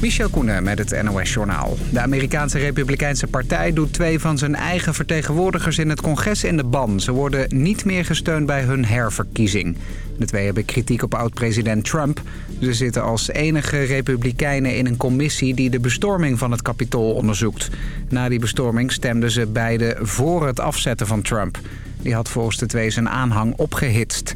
Michel Koenen met het NOS-journaal. De Amerikaanse Republikeinse Partij doet twee van zijn eigen vertegenwoordigers in het congres in de ban. Ze worden niet meer gesteund bij hun herverkiezing. De twee hebben kritiek op oud-president Trump. Ze zitten als enige republikeinen in een commissie die de bestorming van het Capitool onderzoekt. Na die bestorming stemden ze beide voor het afzetten van Trump. Die had volgens de twee zijn aanhang opgehitst.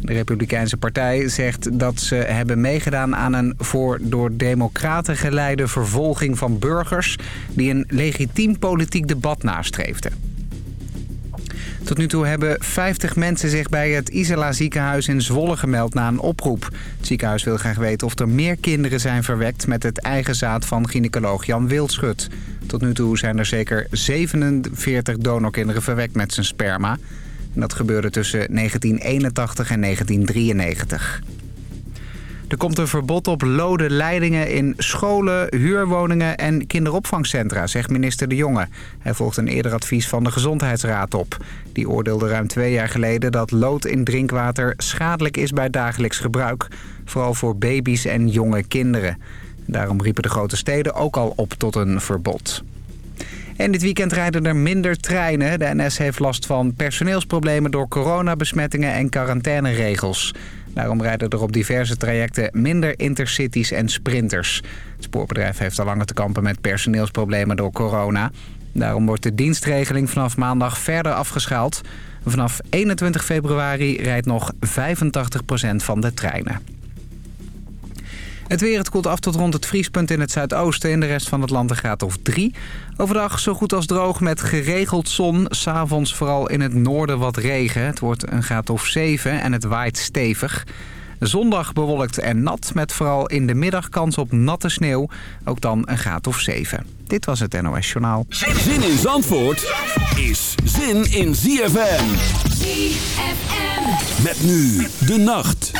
De Republikeinse Partij zegt dat ze hebben meegedaan aan een voor door democraten geleide vervolging van burgers... die een legitiem politiek debat nastreefden. Tot nu toe hebben 50 mensen zich bij het Isala ziekenhuis in Zwolle gemeld na een oproep. Het ziekenhuis wil graag weten of er meer kinderen zijn verwekt met het eigen zaad van gynaecoloog Jan Wildschut. Tot nu toe zijn er zeker 47 donorkinderen verwekt met zijn sperma. Dat gebeurde tussen 1981 en 1993. Er komt een verbod op lode leidingen in scholen, huurwoningen en kinderopvangcentra, zegt minister De Jonge. Hij volgt een eerder advies van de Gezondheidsraad op. Die oordeelde ruim twee jaar geleden dat lood in drinkwater schadelijk is bij dagelijks gebruik. Vooral voor baby's en jonge kinderen. Daarom riepen de grote steden ook al op tot een verbod. En dit weekend rijden er minder treinen. De NS heeft last van personeelsproblemen door coronabesmettingen en quarantaineregels. Daarom rijden er op diverse trajecten minder intercities en sprinters. Het spoorbedrijf heeft al langer te kampen met personeelsproblemen door corona. Daarom wordt de dienstregeling vanaf maandag verder afgeschaald. Vanaf 21 februari rijdt nog 85% van de treinen. Het weer, het koelt af tot rond het vriespunt in het zuidoosten. In de rest van het land een graad of 3. Overdag zo goed als droog met geregeld zon. S'avonds vooral in het noorden wat regen. Het wordt een graad of 7 en het waait stevig. Zondag bewolkt en nat met vooral in de middag kans op natte sneeuw. Ook dan een graad of 7. Dit was het NOS Journaal. Zin in Zandvoort is zin in ZFM. ZFM. Met nu de nacht.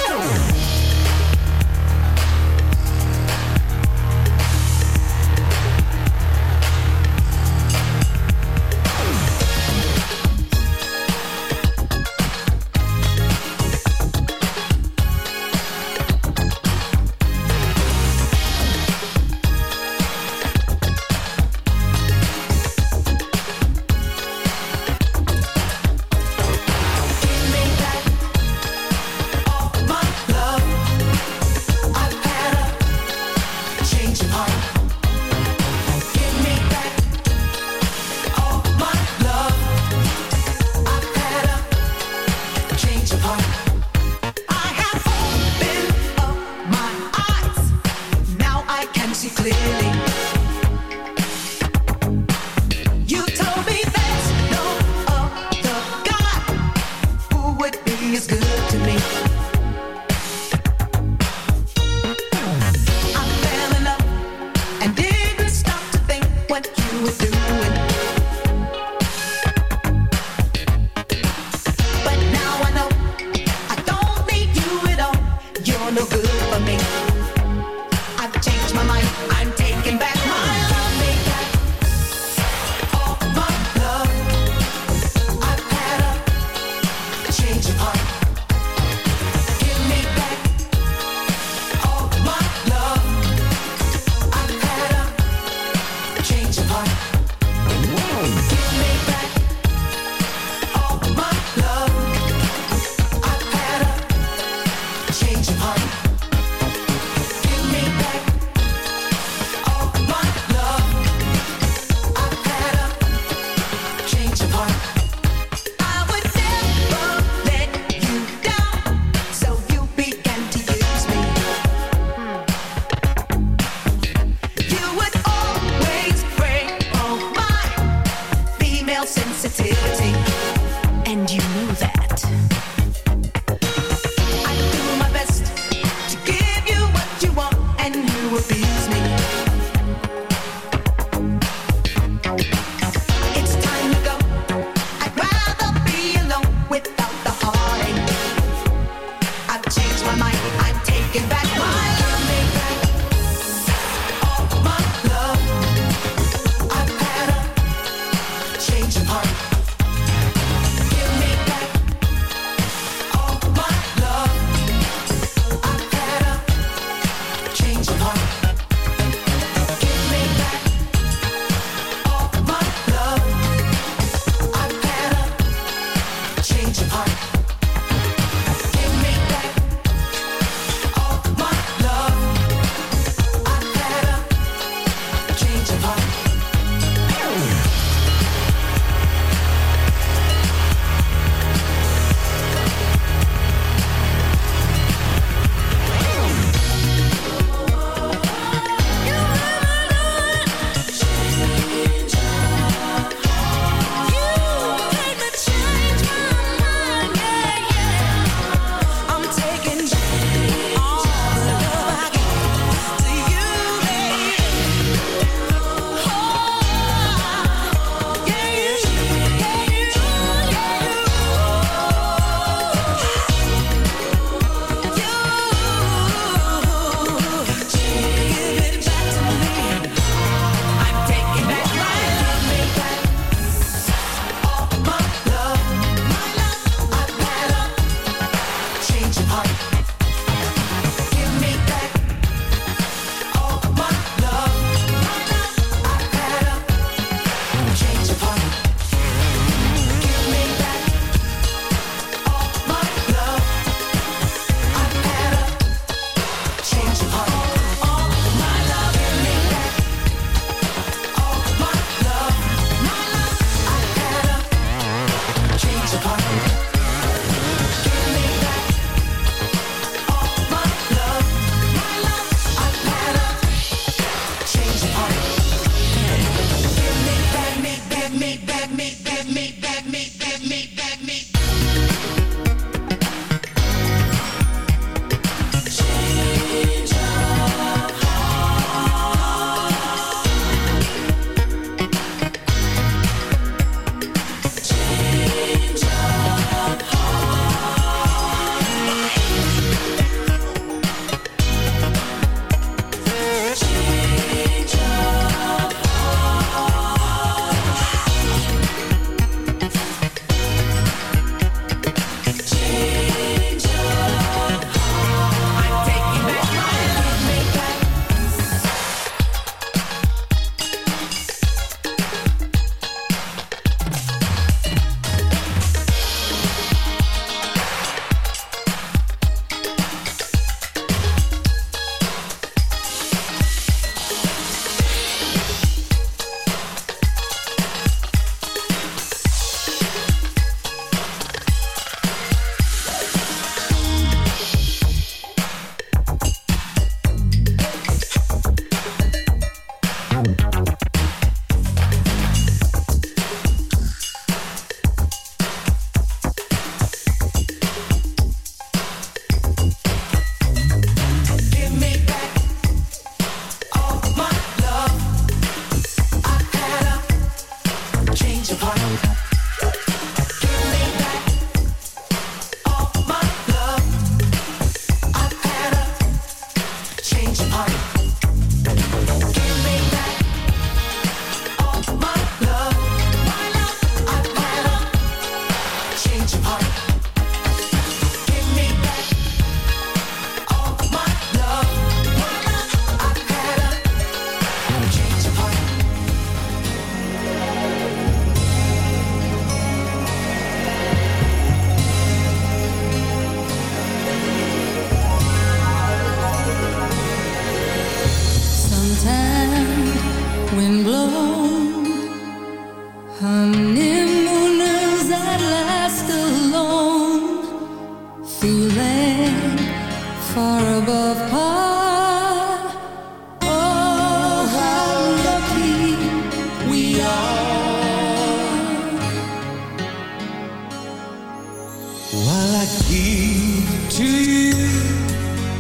While I give to you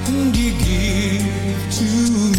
and you give to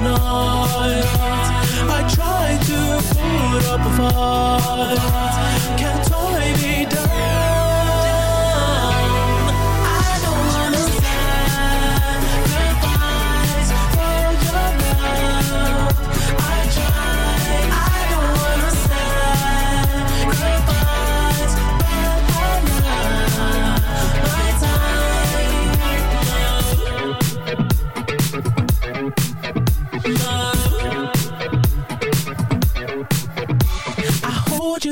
tonight I try to put up a fight. Can't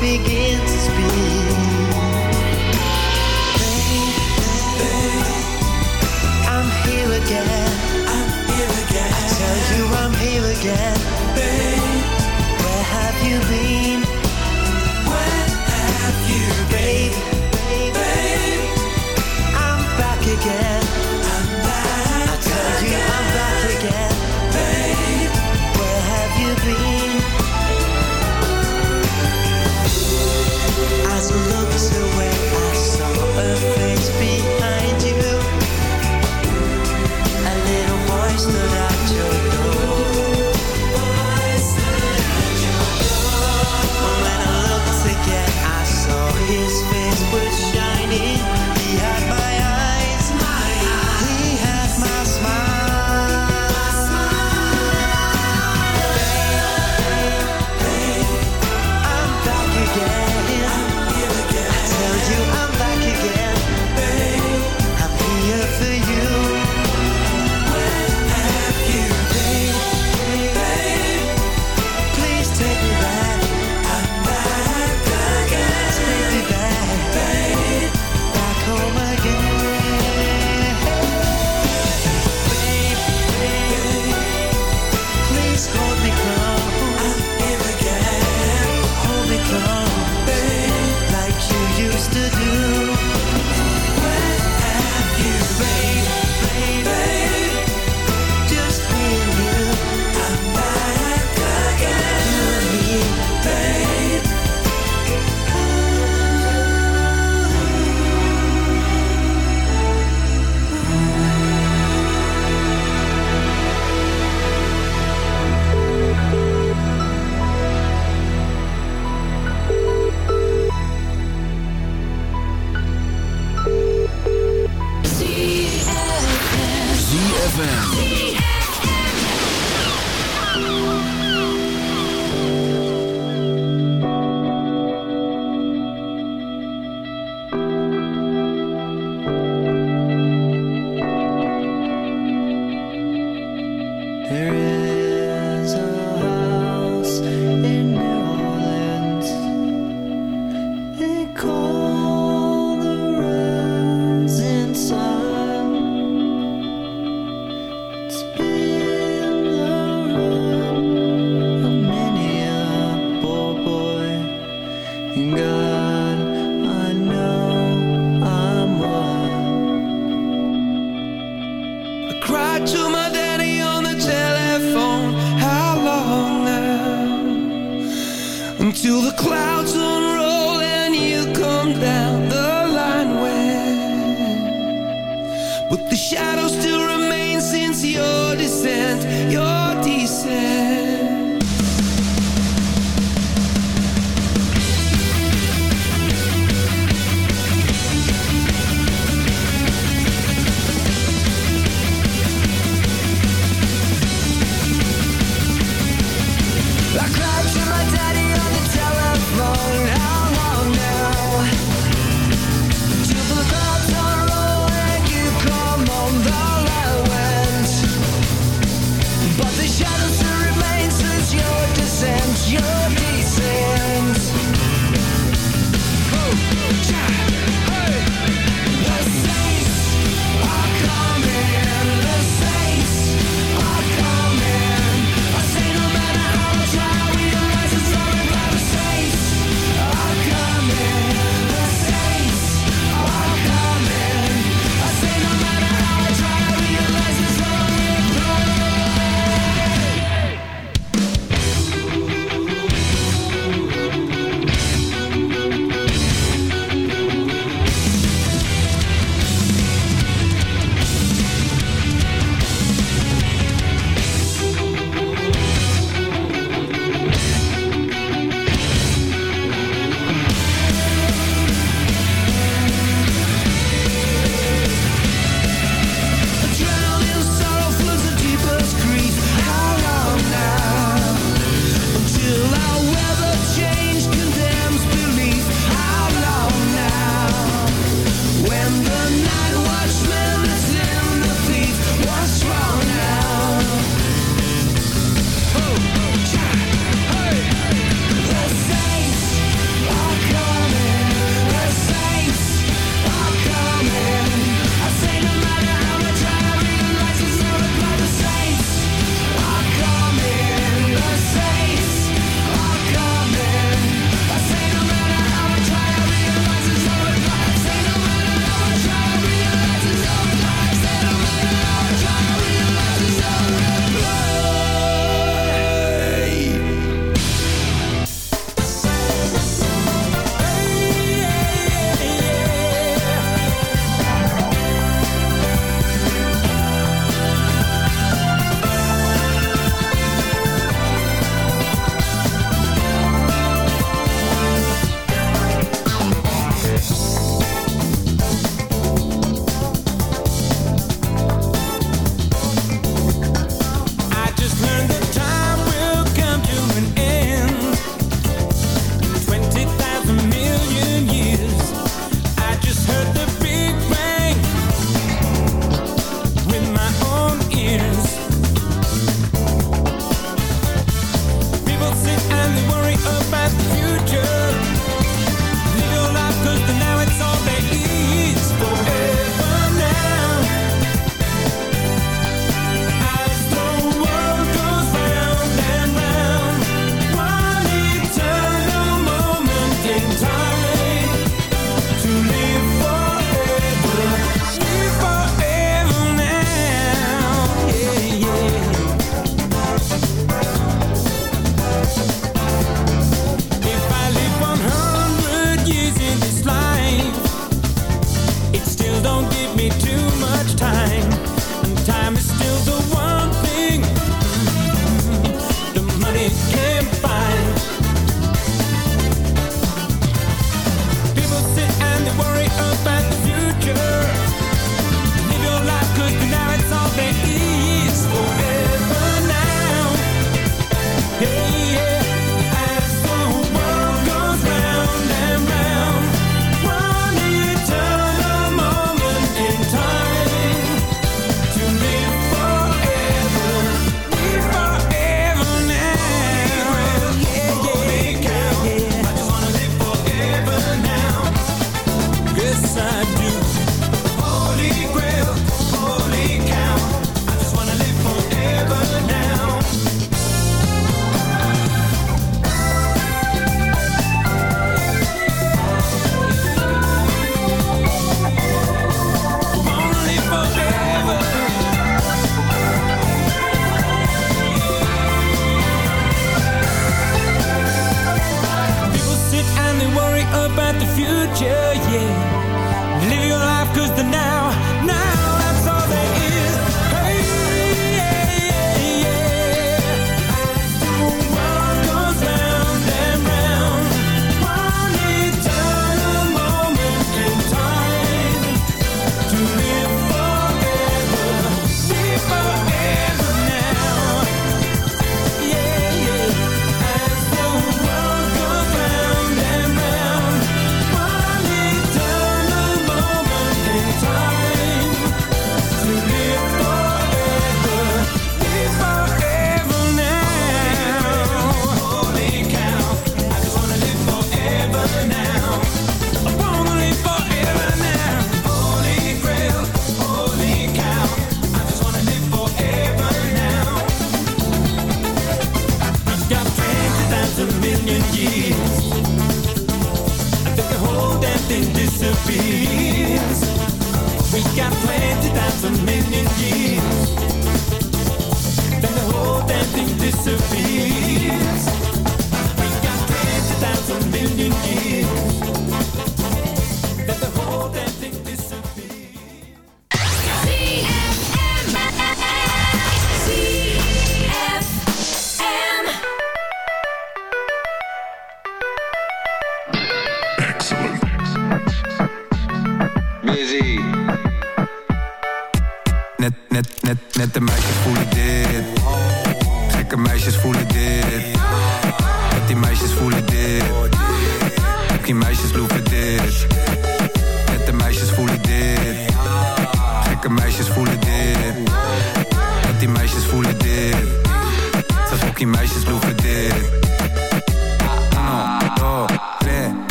begin to speak. I'm here again. I tell you I'm here again.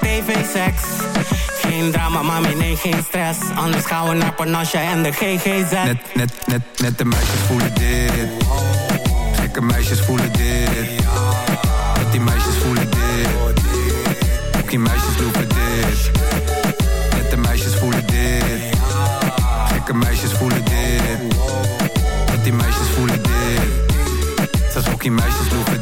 Tv-seks. Geen drama, mami, nee, geen stress. Anders gaan we naar Panasje en de GGZ. Net, net, net, net de meisjes voelen dit. Gekke meisjes voelen dit. Net die meisjes voelen dit. Ook die meisjes lopen dit. Net de meisjes voelen dit. Gekke meisjes voelen dit. Net die meisjes voelen dit. Zelfs ook die meisjes lopen dit.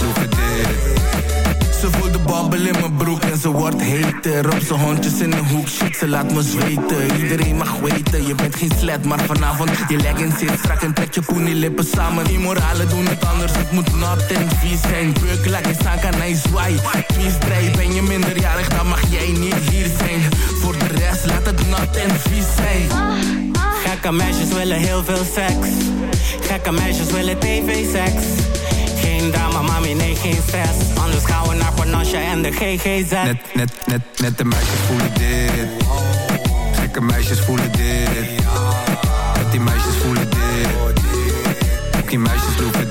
wordt heter Op zijn hondjes in de hoek, shit, ze laat me zweten. Iedereen mag weten, je bent geen slet Maar vanavond, je leggings zit strak en trek je poenie lippen samen. Die moralen doen het anders, het moet nat en vies zijn. Beuk, je staan, kan hij zwaai Kies drijf, ben je minderjarig, dan mag jij niet hier zijn. Voor de rest, laat het nat en vies zijn. Gekke meisjes willen heel veel seks. Gekke meisjes willen tv-seks. Geen drama, mami, nee, geen stress. Anders gaan we naar Panasje en de GGZ. Net, net, net, net de meisjes voelen dit. Gekke meisjes voelen dit. Net die meisjes voelen dit. Ook die meisjes lopen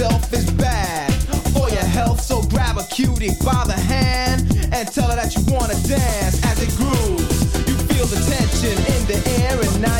itself is bad for your health. So grab a cutie by the hand and tell her that you wanna dance. As it grooves, you feel the tension in the air, and now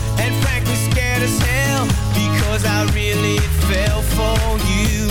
Cause I really fell for you.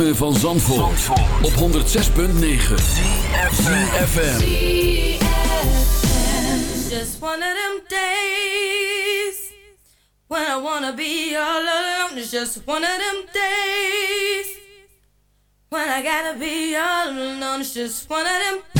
ritme van Zandvoort, Zandvoort. op 106.9 ZFM Just one of them days When I wanna be all alone It's just one of them days When I gotta be all alone It's just one of them